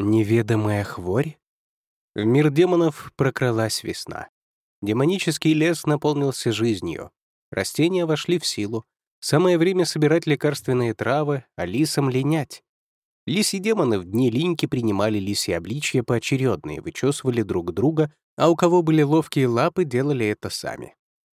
Неведомая хворь? В мир демонов прокралась весна. Демонический лес наполнился жизнью. Растения вошли в силу. Самое время собирать лекарственные травы, а лисам линять. Лиси демоны в дни линьки принимали лисьи обличья поочередно и вычесывали друг друга, а у кого были ловкие лапы, делали это сами.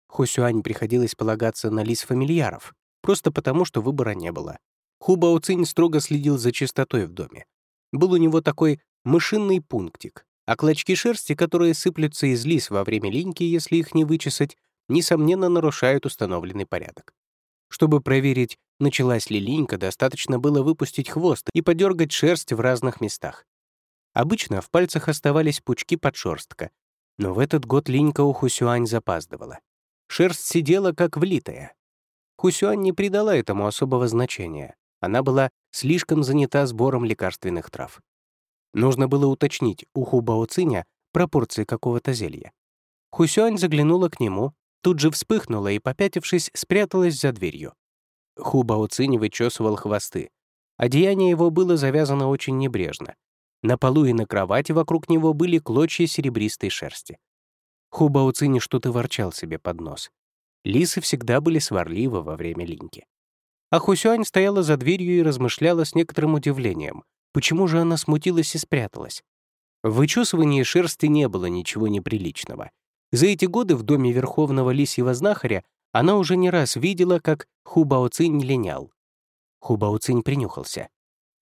Хусюань приходилось полагаться на лис-фамильяров, просто потому, что выбора не было. Хубао Цинь строго следил за чистотой в доме. Был у него такой мышинный пунктик, а клочки шерсти, которые сыплются из лис во время линьки, если их не вычесать, несомненно нарушают установленный порядок. Чтобы проверить, началась ли линька, достаточно было выпустить хвост и подергать шерсть в разных местах. Обычно в пальцах оставались пучки подшерстка, но в этот год линька у Хусюань запаздывала. Шерсть сидела как влитая. Хусюань не придала этому особого значения. Она была слишком занята сбором лекарственных трав. Нужно было уточнить у Хубао Циня пропорции какого-то зелья. Хусюань заглянула к нему, тут же вспыхнула и, попятившись, спряталась за дверью. Хубао Цинь вычесывал хвосты. Одеяние его было завязано очень небрежно. На полу и на кровати вокруг него были клочья серебристой шерсти. Хубао Цинь что-то ворчал себе под нос. Лисы всегда были сварливы во время линьки. А Хусюань стояла за дверью и размышляла с некоторым удивлением, почему же она смутилась и спряталась. В вычесывании шерсти не было ничего неприличного. За эти годы в доме верховного лисьего знахаря она уже не раз видела, как Хубао Цинь линял. Хубао Цинь принюхался.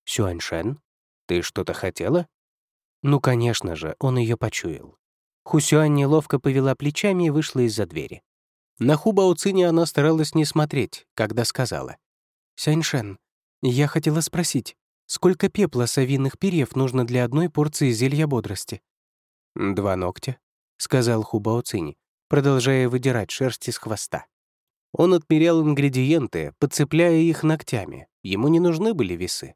«Сюаньшен, ты что-то хотела?» Ну, конечно же, он ее почуял. Хусюань неловко повела плечами и вышла из-за двери. На Хубао Цине она старалась не смотреть, когда сказала. «Сяньшен, я хотела спросить, сколько пепла совиных перьев нужно для одной порции зелья бодрости?» «Два ногтя», — сказал Хубао Цинь, продолжая выдирать шерсть из хвоста. Он отмерял ингредиенты, подцепляя их ногтями. Ему не нужны были весы.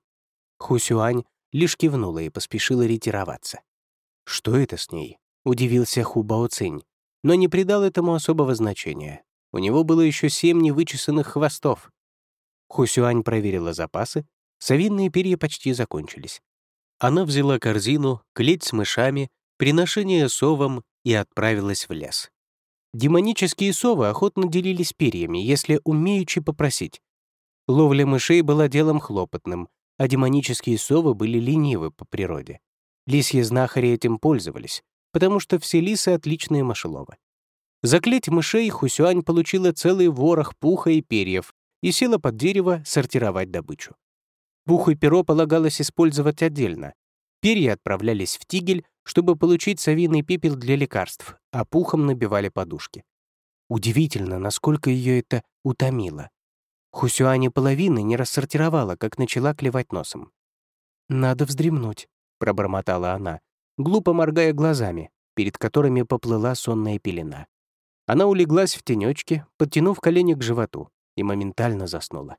Хусюань лишь кивнула и поспешила ретироваться. «Что это с ней?» — удивился Хубао Цинь, но не придал этому особого значения. У него было еще семь невычесанных хвостов. Хусюань проверила запасы, совинные перья почти закончились. Она взяла корзину, клеть с мышами, приношение совам и отправилась в лес. Демонические совы охотно делились перьями, если умеючи попросить. Ловля мышей была делом хлопотным, а демонические совы были ленивы по природе. Лисьи знахари этим пользовались, потому что все лисы — отличные мышеловы. Заклеть мышей Хусюань получила целый ворох пуха и перьев, и села под дерево сортировать добычу. Пух и перо полагалось использовать отдельно. Перья отправлялись в тигель, чтобы получить совиный пепел для лекарств, а пухом набивали подушки. Удивительно, насколько ее это утомило. Хусюани половины не рассортировала, как начала клевать носом. «Надо вздремнуть», — пробормотала она, глупо моргая глазами, перед которыми поплыла сонная пелена. Она улеглась в тенечке, подтянув колени к животу и моментально заснула.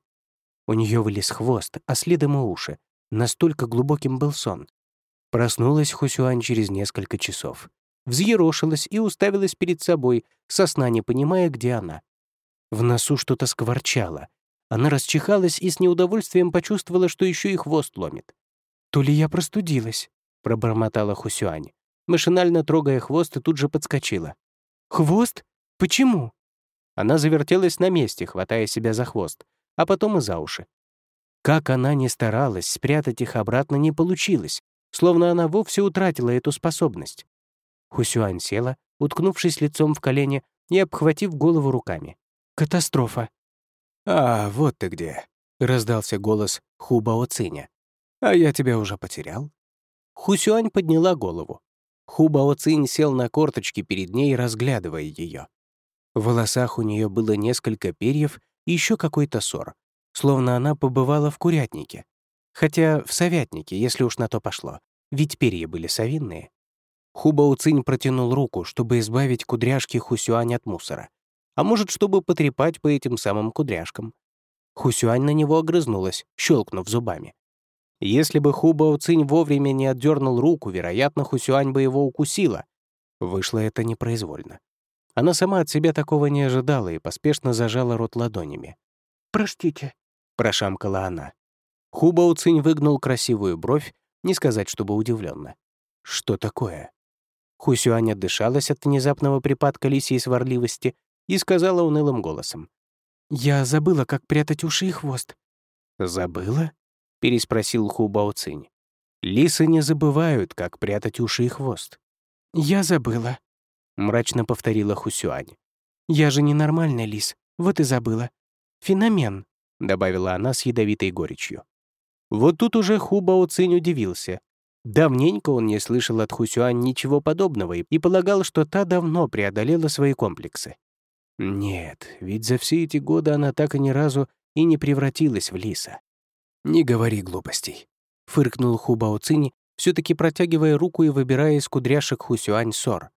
У нее вылез хвост, а следом и уши. Настолько глубоким был сон. Проснулась Хусюань через несколько часов. Взъерошилась и уставилась перед собой, со сна не понимая, где она. В носу что-то скворчало. Она расчихалась и с неудовольствием почувствовала, что еще и хвост ломит. «То ли я простудилась», — пробормотала Хусюань. Машинально трогая хвост и тут же подскочила. «Хвост? Почему?» Она завертелась на месте, хватая себя за хвост, а потом и за уши. Как она ни старалась, спрятать их обратно не получилось, словно она вовсе утратила эту способность. Хусюань села, уткнувшись лицом в колени и обхватив голову руками. «Катастрофа!» «А, вот ты где!» — раздался голос Хубао Циня. «А я тебя уже потерял?» Хусюань подняла голову. Хубао Цинь сел на корточки перед ней, разглядывая ее. В волосах у нее было несколько перьев и еще какой-то ссор, словно она побывала в курятнике. Хотя в совятнике, если уж на то пошло, ведь перья были совинные. Хуба Цинь протянул руку, чтобы избавить кудряшки Хусюань от мусора. А может, чтобы потрепать по этим самым кудряшкам. Хусюань на него огрызнулась, щелкнув зубами. Если бы Хуба Цинь вовремя не отдернул руку, вероятно, Хусюань бы его укусила. Вышло это непроизвольно. Она сама от себя такого не ожидала и поспешно зажала рот ладонями. «Простите», — прошамкала она. Хубао Цинь выгнул красивую бровь, Не сказать, чтобы удивленно. Что такое? Хусюань отдышалась от внезапного припадка лисьей сварливости и сказала унылым голосом. «Я забыла, как прятать уши и хвост». «Забыла?» — переспросил Ху Бао Цинь. «Лисы не забывают, как прятать уши и хвост». «Я забыла», — мрачно повторила Хусюань. «Я же ненормальная лис, вот и забыла. Феномен», — добавила она с ядовитой горечью. Вот тут уже Ху Бао Цинь удивился. Давненько он не слышал от Хусюань ничего подобного и полагал, что та давно преодолела свои комплексы. Нет, ведь за все эти годы она так и ни разу и не превратилась в лиса. «Не говори глупостей», — фыркнул Ху Бао Цинь, все таки протягивая руку и выбирая из кудряшек Хусюань сор.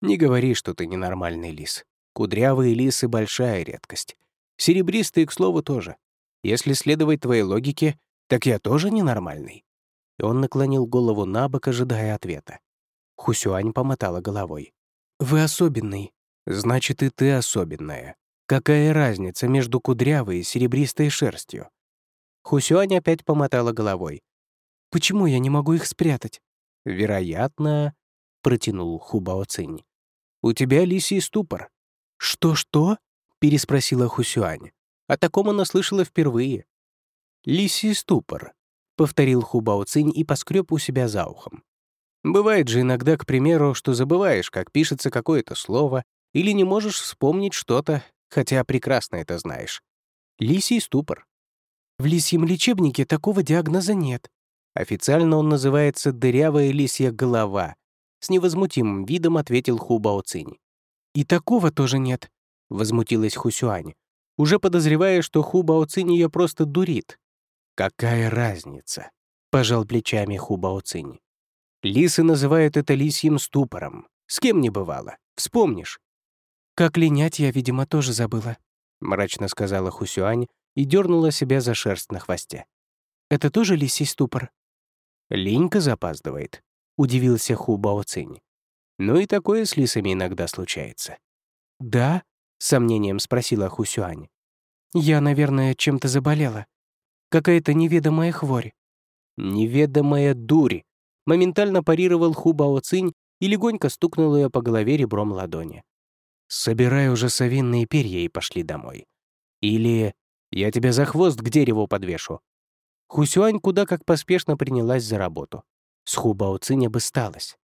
«Не говори, что ты ненормальный лис. Кудрявые лисы — большая редкость. Серебристые, к слову, тоже. Если следовать твоей логике, так я тоже ненормальный». И он наклонил голову на бок, ожидая ответа. Хусюань помотала головой. «Вы особенный. Значит, и ты особенная. Какая разница между кудрявой и серебристой шерстью?» Хусюань опять помотала головой. «Почему я не могу их спрятать?» «Вероятно...» — протянул Хубао Цинь. «У тебя лисий ступор». «Что-что?» — переспросила Хусюань. О таком она слышала впервые. «Лисий ступор», — повторил Хубао Цинь и поскреб у себя за ухом. «Бывает же иногда, к примеру, что забываешь, как пишется какое-то слово, или не можешь вспомнить что-то, хотя прекрасно это знаешь. Лисий ступор». «В лисьем лечебнике такого диагноза нет». Официально он называется «дырявая лисья голова», — с невозмутимым видом ответил Хубао Цинь. «И такого тоже нет», — возмутилась Хусюань, уже подозревая, что Хубао Цинь ее просто дурит. «Какая разница?» — пожал плечами Хубао Цинь. «Лисы называют это лисьим ступором. С кем не бывало. Вспомнишь?» «Как линять я, видимо, тоже забыла», — мрачно сказала Хусюань и дернула себя за шерсть на хвосте. «Это тоже лисий ступор?» «Линька запаздывает», — удивился Хубао Цинь. «Ну и такое с лисами иногда случается». «Да?» — сомнением спросила Хусюань. «Я, наверное, чем-то заболела. Какая-то неведомая хворь». «Неведомая дурь», — моментально парировал Хубао Цинь и легонько стукнул ее по голове ребром ладони. «Собирай уже совинные перья и пошли домой. Или я тебя за хвост к дереву подвешу». Хусюань куда как поспешно принялась за работу. С Хубао Цинь обысталась.